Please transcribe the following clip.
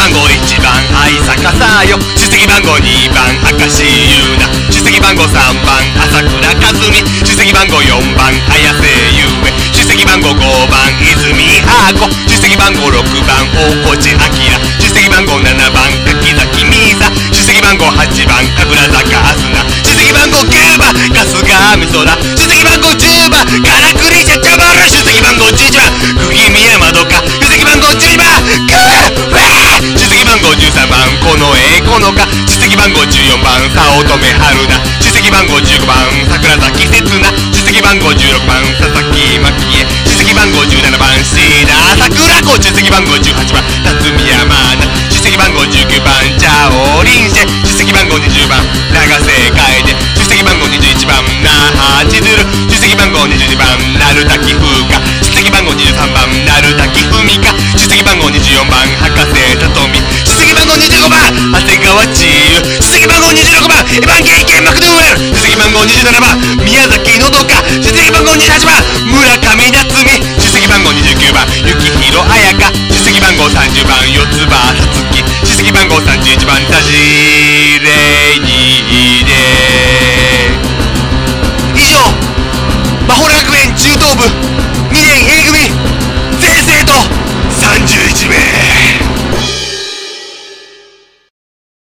番号1番愛坂さよ。出席番号2番明石優奈。出席番号3番朝倉和美。出席番号4番綾瀬優恵。出席番号5番泉ハ子出席番号6番大越明。出席番号7番柿崎美沙出席番号8番神楽坂あすな。出席番号9番春日美空。14番早乙女春菜出席番号15番桜崎刹那。出席番号16番佐々木真希恵出席番号17番シーダ桜子。出席番号18番辰巳山菜出席番号19番ジャオリンシェ。出席番号20番長瀬楓。出席番号21番那覇千鶴。出席番号22番鳴滝次番号26番エヴァンゲリケン・マクドゥーエル次番号27番宮崎のどか。出席番号28番村上夏美出席番号29番雪広彩香。出席番号30番四つ葉さつき出席番号31番田尻にいで。以上魔法学園中等部。